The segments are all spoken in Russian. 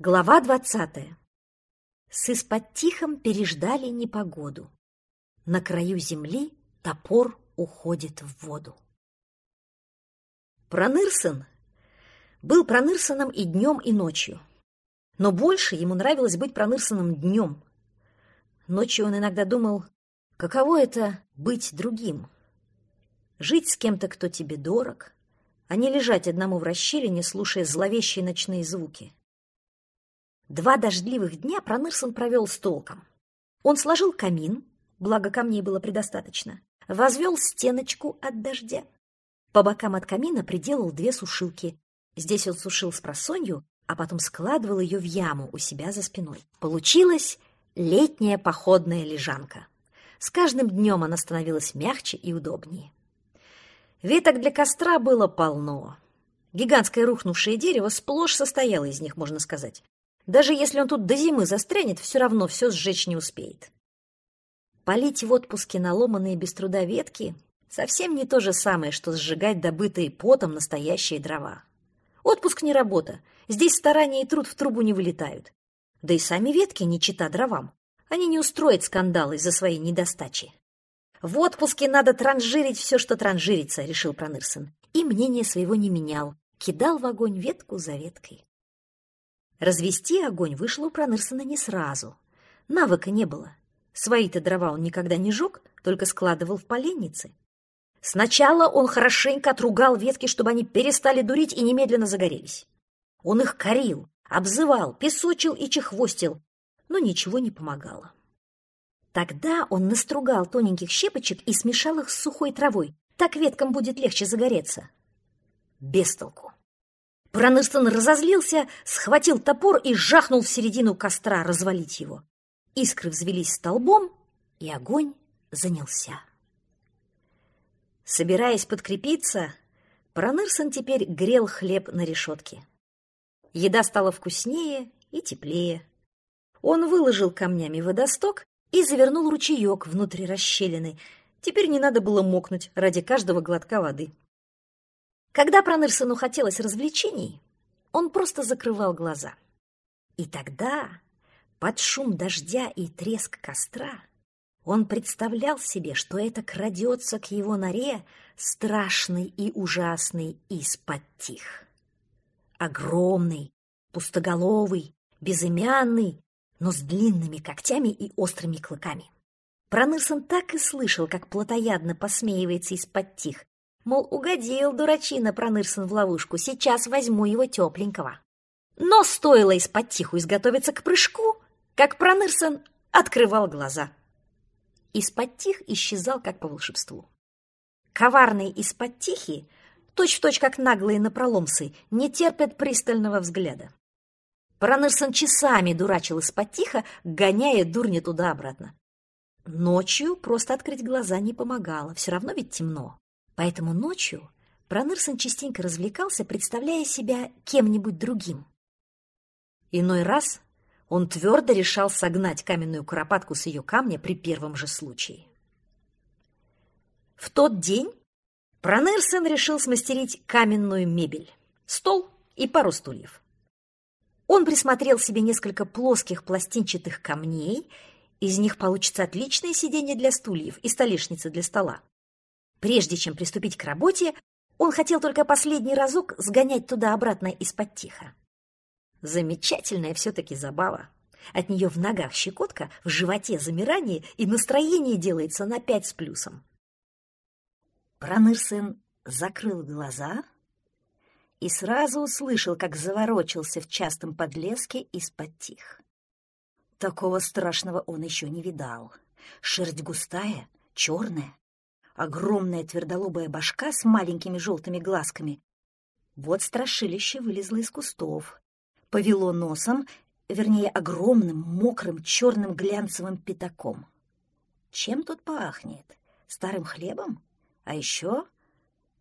Глава двадцатая. С тихом переждали непогоду. На краю земли топор уходит в воду. Пронырсон был Пронырсоном и днем, и ночью. Но больше ему нравилось быть Пронырсоном днем. Ночью он иногда думал, каково это быть другим. Жить с кем-то, кто тебе дорог, а не лежать одному в расщелине, слушая зловещие ночные звуки. Два дождливых дня Пронырсон провел с толком. Он сложил камин, благо камней было предостаточно, возвел стеночку от дождя. По бокам от камина приделал две сушилки. Здесь он сушил с просонью, а потом складывал ее в яму у себя за спиной. Получилась летняя походная лежанка. С каждым днем она становилась мягче и удобнее. Веток для костра было полно. Гигантское рухнувшее дерево сплошь состояло из них, можно сказать. Даже если он тут до зимы застрянет, все равно все сжечь не успеет. Полить в отпуске наломанные без труда ветки совсем не то же самое, что сжигать добытые потом настоящие дрова. Отпуск не работа. Здесь старания и труд в трубу не вылетают. Да и сами ветки не чита дровам. Они не устроят скандал из-за своей недостачи. В отпуске надо транжирить все, что транжирится, решил Пронырсон. И мнение своего не менял. Кидал в огонь ветку за веткой. Развести огонь вышло у Пронырсона не сразу. Навыка не было. Свои-то дрова он никогда не жег, только складывал в поленницы. Сначала он хорошенько отругал ветки, чтобы они перестали дурить и немедленно загорелись. Он их корил, обзывал, песочил и чехвостил, но ничего не помогало. Тогда он настругал тоненьких щепочек и смешал их с сухой травой. Так веткам будет легче загореться. Без толку. Пронырсон разозлился, схватил топор и жахнул в середину костра развалить его. Искры взвелись столбом, и огонь занялся. Собираясь подкрепиться, Пронырсон теперь грел хлеб на решетке. Еда стала вкуснее и теплее. Он выложил камнями водосток и завернул ручеек внутри расщелины. Теперь не надо было мокнуть ради каждого глотка воды. Когда Пронырсону хотелось развлечений, он просто закрывал глаза. И тогда, под шум дождя и треск костра, он представлял себе, что это крадется к его норе страшный и ужасный из-под тих. Огромный, пустоголовый, безымянный, но с длинными когтями и острыми клыками. Пронырсон так и слышал, как плотоядно посмеивается из-под тих, Мол, угодил дурачина Пронырсон в ловушку, сейчас возьму его тепленького. Но стоило из-под тиху изготовиться к прыжку, как Пронырсон открывал глаза. Из-под тих исчезал, как по волшебству. Коварные из-под тихи, точь-в-точь как наглые напроломцы, не терпят пристального взгляда. Пронырсон часами дурачил из-под тихо, гоняя дурня туда-обратно. Ночью просто открыть глаза не помогало, все равно ведь темно. Поэтому ночью Пронырсон частенько развлекался, представляя себя кем-нибудь другим. Иной раз он твердо решал согнать каменную куропатку с ее камня при первом же случае. В тот день Пронырсон решил смастерить каменную мебель, стол и пару стульев. Он присмотрел себе несколько плоских пластинчатых камней, из них получится отличное сиденье для стульев и столешница для стола. Прежде чем приступить к работе, он хотел только последний разок сгонять туда-обратно из-под тихо. Замечательная все-таки забава. От нее в ногах щекотка, в животе замирание, и настроение делается на пять с плюсом. Пронырсын закрыл глаза и сразу услышал, как заворочился в частом подлеске из-под тих. Такого страшного он еще не видал. Шерсть густая, черная, огромная твердолобая башка с маленькими желтыми глазками. Вот страшилище вылезло из кустов, повело носом, вернее, огромным, мокрым, черным глянцевым пятаком. Чем тут пахнет? Старым хлебом? А еще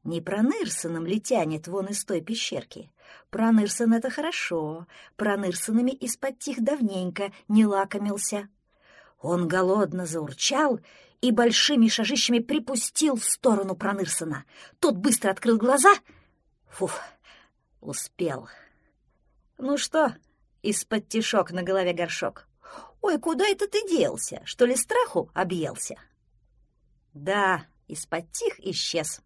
не Пронырсоном ли тянет вон из той пещерки? Пронырсон — это хорошо, Пронырсонами из-под тих давненько не лакомился. Он голодно заурчал и большими шажищами припустил в сторону Пронырсона. Тот быстро открыл глаза. Фуф, успел. «Ну что, из-под тишок на голове горшок. «Ой, куда это ты делся? Что ли страху объелся?» Да, из-под тих исчез.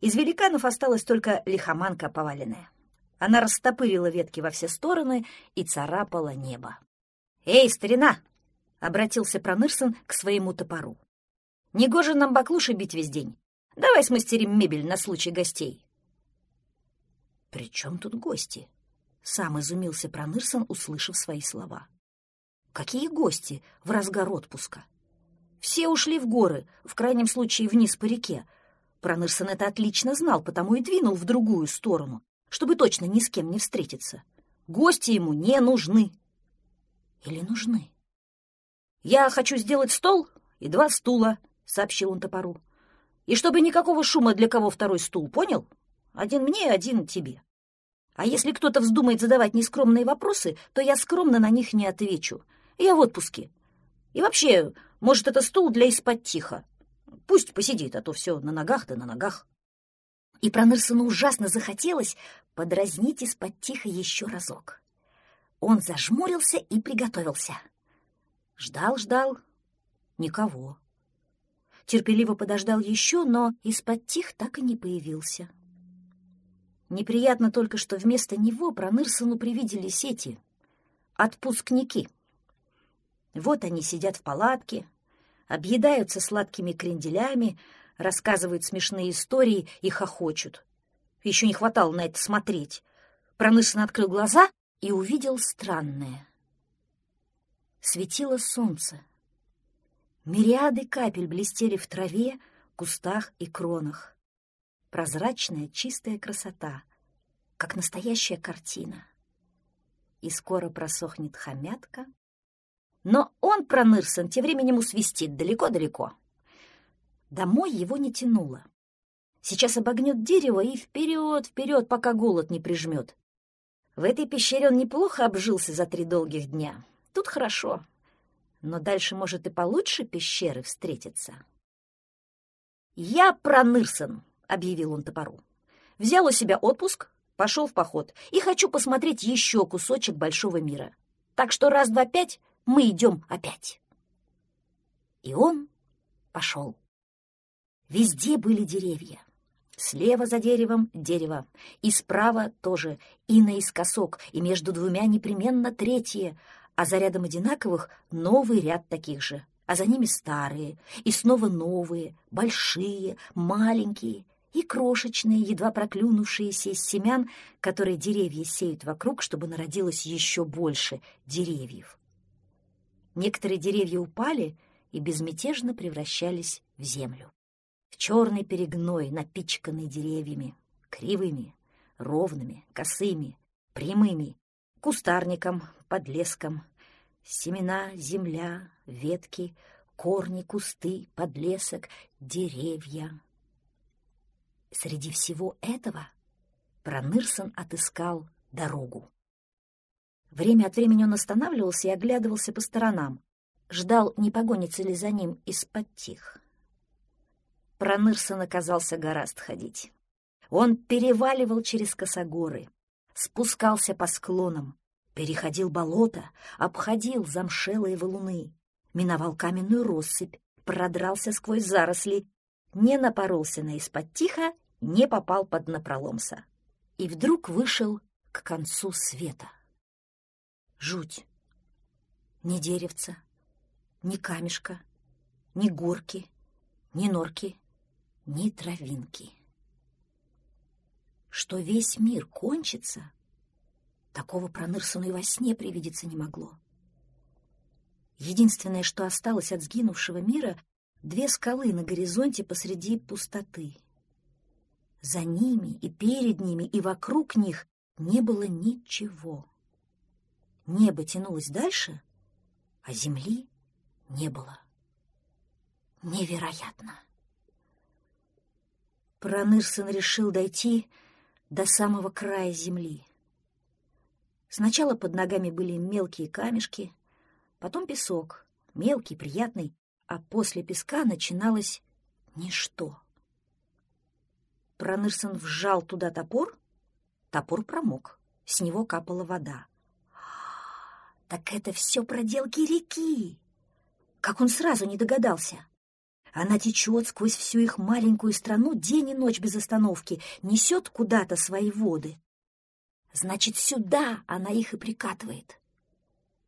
Из великанов осталась только лихоманка поваленная. Она растопырила ветки во все стороны и царапала небо. «Эй, старина!» — обратился Пронырсон к своему топору. «Негоже нам баклуши бить весь день. Давай смастерим мебель на случай гостей». «При чем тут гости?» — сам изумился Пронырсон, услышав свои слова. «Какие гости в разгар отпуска? Все ушли в горы, в крайнем случае вниз по реке. Пронырсон это отлично знал, потому и двинул в другую сторону, чтобы точно ни с кем не встретиться. Гости ему не нужны. Или нужны? «Я хочу сделать стол и два стула», — сообщил он топору. «И чтобы никакого шума для кого второй стул, понял? Один мне, один тебе. А если кто-то вздумает задавать нескромные вопросы, то я скромно на них не отвечу. Я в отпуске. И вообще, может, это стул для из-под тихо. Пусть посидит, а то все на ногах да на ногах». И Пронырсону ужасно захотелось подразнить из-под тихо еще разок. Он зажмурился и приготовился. Ждал, ждал. Никого. Терпеливо подождал еще, но из-под тих так и не появился. Неприятно только, что вместо него Пронырсону привиделись эти отпускники. Вот они сидят в палатке, объедаются сладкими кренделями, рассказывают смешные истории и хохочут. Еще не хватало на это смотреть. Пронырсон открыл глаза и увидел странное. Светило солнце. Мириады капель блестели в траве, кустах и кронах. Прозрачная, чистая красота, как настоящая картина. И скоро просохнет хомятка. Но он, Пронырсон, тем временем усвистит далеко-далеко. Домой его не тянуло. Сейчас обогнет дерево и вперед, вперед, пока голод не прижмет. В этой пещере он неплохо обжился за три долгих дня. Тут хорошо. Но дальше, может, и получше пещеры встретиться. «Я Пронырсон», — объявил он топору. «Взял у себя отпуск, пошел в поход и хочу посмотреть еще кусочек большого мира. Так что раз, два, пять мы идем опять». И он пошел. Везде были деревья. Слева за деревом — дерево, и справа тоже, и наискосок, и между двумя непременно третье, а за рядом одинаковых новый ряд таких же, а за ними старые, и снова новые, большие, маленькие и крошечные, едва проклюнувшиеся из семян, которые деревья сеют вокруг, чтобы народилось еще больше деревьев. Некоторые деревья упали и безмятежно превращались в землю в черный перегной, напичканный деревьями, кривыми, ровными, косыми, прямыми, кустарником, подлеском, семена, земля, ветки, корни, кусты, подлесок, деревья. Среди всего этого Пронырсон отыскал дорогу. Время от времени он останавливался и оглядывался по сторонам, ждал, не погонится ли за ним из-под тих. Пронырсон оказался гораст ходить. Он переваливал через косогоры, спускался по склонам, переходил болото, обходил замшелые валуны, миновал каменную россыпь, продрался сквозь заросли, не напоролся на из-под тихо, не попал под напроломса. И вдруг вышел к концу света. Жуть! Ни деревца, ни камешка, ни горки, ни норки, ни травинки. Что весь мир кончится, такого Пронырсону и во сне привидеться не могло. Единственное, что осталось от сгинувшего мира — две скалы на горизонте посреди пустоты. За ними и перед ними и вокруг них не было ничего. Небо тянулось дальше, а земли не было. Невероятно! Пронырсон решил дойти до самого края земли. Сначала под ногами были мелкие камешки, потом песок, мелкий, приятный, а после песка начиналось ничто. Пронырсон вжал туда топор, топор промок, с него капала вода. Так это все проделки реки. Как он сразу не догадался. Она течет сквозь всю их маленькую страну день и ночь без остановки, несет куда-то свои воды. Значит, сюда она их и прикатывает.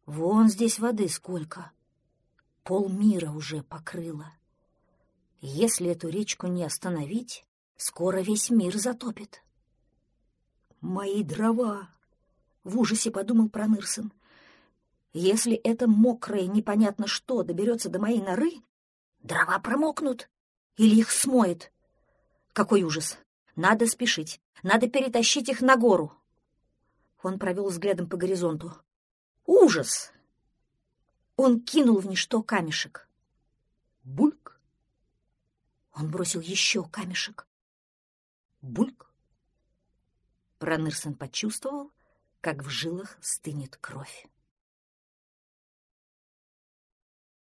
Вон здесь воды сколько. Полмира уже покрыла. Если эту речку не остановить, скоро весь мир затопит. «Мои дрова!» — в ужасе подумал Пронырсон. «Если это мокрое непонятно что доберется до моей норы, дрова промокнут или их смоет. Какой ужас! Надо спешить, надо перетащить их на гору!» Он провел взглядом по горизонту. «Ужас!» Он кинул в ничто камешек. Бульк! Он бросил еще камешек. Бульк! Пронырсон почувствовал, как в жилах стынет кровь.